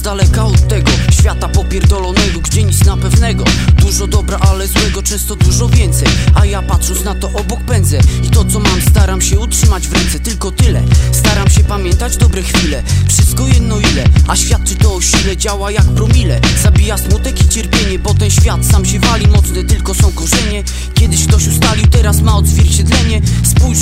daleka od tego Świata popierdolonego, gdzie nic na pewnego. Dużo dobra, ale złego, często dużo więcej. A ja patrząc na to obok pędzę I to co mam staram się utrzymać w ręce. Tylko tyle, staram się pamiętać dobre chwile. Wszystko jedno ile, a świadczy to o sile Działa jak promile, zabija smutek i cierpienie Bo ten świat sam się wali, mocne tylko są korzenie. Kiedyś ktoś ustalił, teraz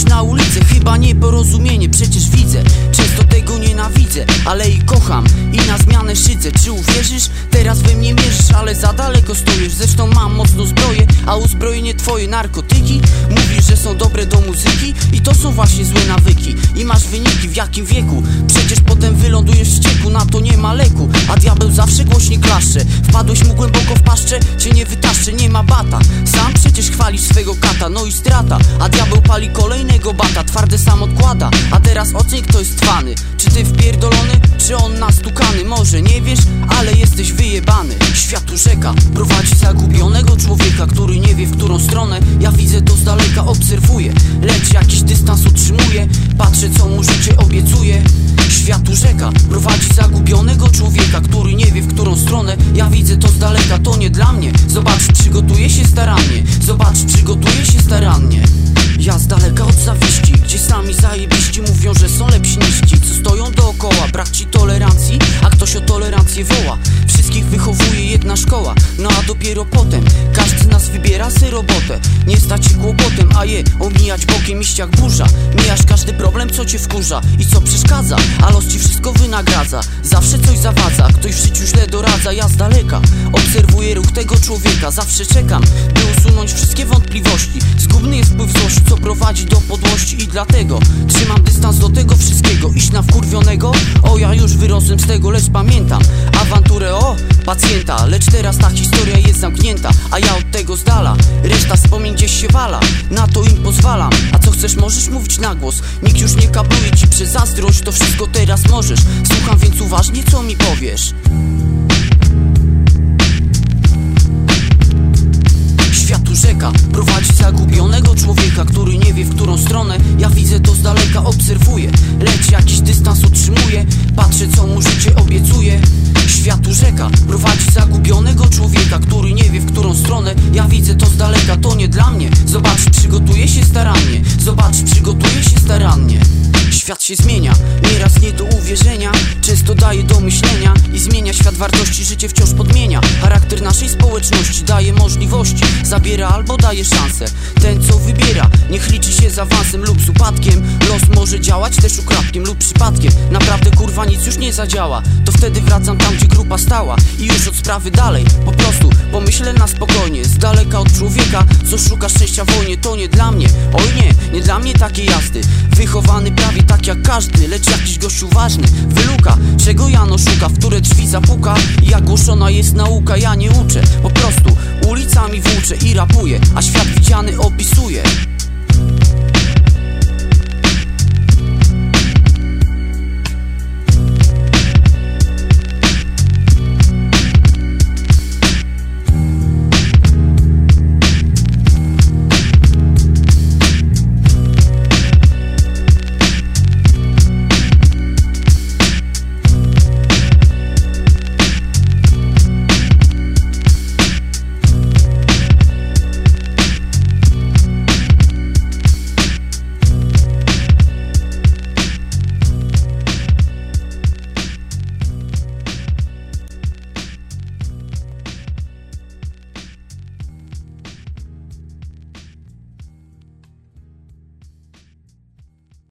na ulicę, chyba nieporozumienie. Przecież widzę, często tego nienawidzę Ale i kocham i na zmianę szydzę. Czy uwierzysz? Teraz we mnie mierzysz, ale za daleko stoisz. Zresztą mam mocną zbroję, a uzbrojenie twoje narkotyki. Mówisz, że są dobre do muzyki i to są właśnie złe nawyki. I masz wyniki w jakim wieku? Przecież potem wylądujesz w ścieku, na to nie ma leku. A diabeł zawsze głośniej klaszcze Wpadłeś mu głęboko w paszczę, cię nie wytaszczę, nie ma bata. Sam przecież chwalisz swego kata, no i strata. A diabeł pali kolejnego bata, twarde sam odkłada. A teraz oceń kto jest twany Czy ty wpierdolony, czy on nastukany? Może nie wiesz, ale jesteś wyjebany. Światu rzeka prowadzi zagubionego człowieka Który nie wie w którą stronę. Ja widzę to z daleka, obserwuję. Lecz jakiś dystans utrzymuje. Patrzę co mu życie obiecuje Światu rzeka. Prowadzi zagubionego człowieka Który nie wie w którą stronę. Ja widzę to z daleka, to nie dla mnie. Zobacz, przygotuje się starannie. Zobacz, przygotuje się starannie. Ja z daleka od zawiści Gdzie sami zajebiści mówią, że są lepsi niż ci Co stoją dookoła, brak ci tolerancji A ktoś o tolerancję woła Wszystkich wychowuje jedna szkoła. No a dopiero potem Każdy z nas wybiera sobie robotę. Nie stać się kłopotem, a je Omijać bokiem iść jak burza. Mijasz każdy problem, co cię wkurza I co przeszkadza, a los ci wszystko wynagradza. Zawsze coś zawadza, ktoś w życiu źle doradza. Ja z daleka obserwuję ruch tego człowieka. Zawsze czekam, by usunąć wszystkie wątpliwości Zgubny jest wpływ złości, co prowadzi do podłości I dlatego trzymam dystans do tego wszystkiego. Iść na wkurwionego? O ja już wyrosłem z tego, lecz pamiętam Awanturę o pacjenta. Lecz teraz ta historia jest zamknięta A ja od tego z dala. Reszta wspomnień gdzieś się wala Na to im pozwalam. A co chcesz możesz mówić na głos? Nikt już nie kabluje ci przez zazdrość To wszystko teraz możesz. Słucham więc uważnie co mi powiesz Prowadzi zagubionego człowieka Który nie wie w którą stronę. Ja widzę to z daleka, obserwuję Lecz jakiś dystans utrzymuję Patrzę co mu życie obiecuje. Światu rzeka prowadzi zagubionego Świat się zmienia, nieraz nie do uwierzenia. Często daje do myślenia I zmienia świat wartości, życie wciąż podmienia. Charakter naszej społeczności daje możliwości. Zabiera albo daje szansę. Ten co wybiera, niech liczy się z awansem lub z upadkiem. Los może działać też ukradkiem lub przypadkiem Kurwa nic już nie zadziała. To wtedy wracam tam gdzie grupa stała. I już od sprawy dalej, po prostu pomyślę na spokojnie. Z daleka od człowieka, co szuka szczęścia w wojnie To nie dla mnie, oj nie, nie dla mnie takie jazdy. Wychowany prawie tak jak każdy Lecz jakiś gość uważny wyluka Czego Jano szuka, w które drzwi zapuka. Jak głoszona jest nauka, ja nie uczę. Po prostu ulicami włóczę i rapuję. A świat widziany opisuje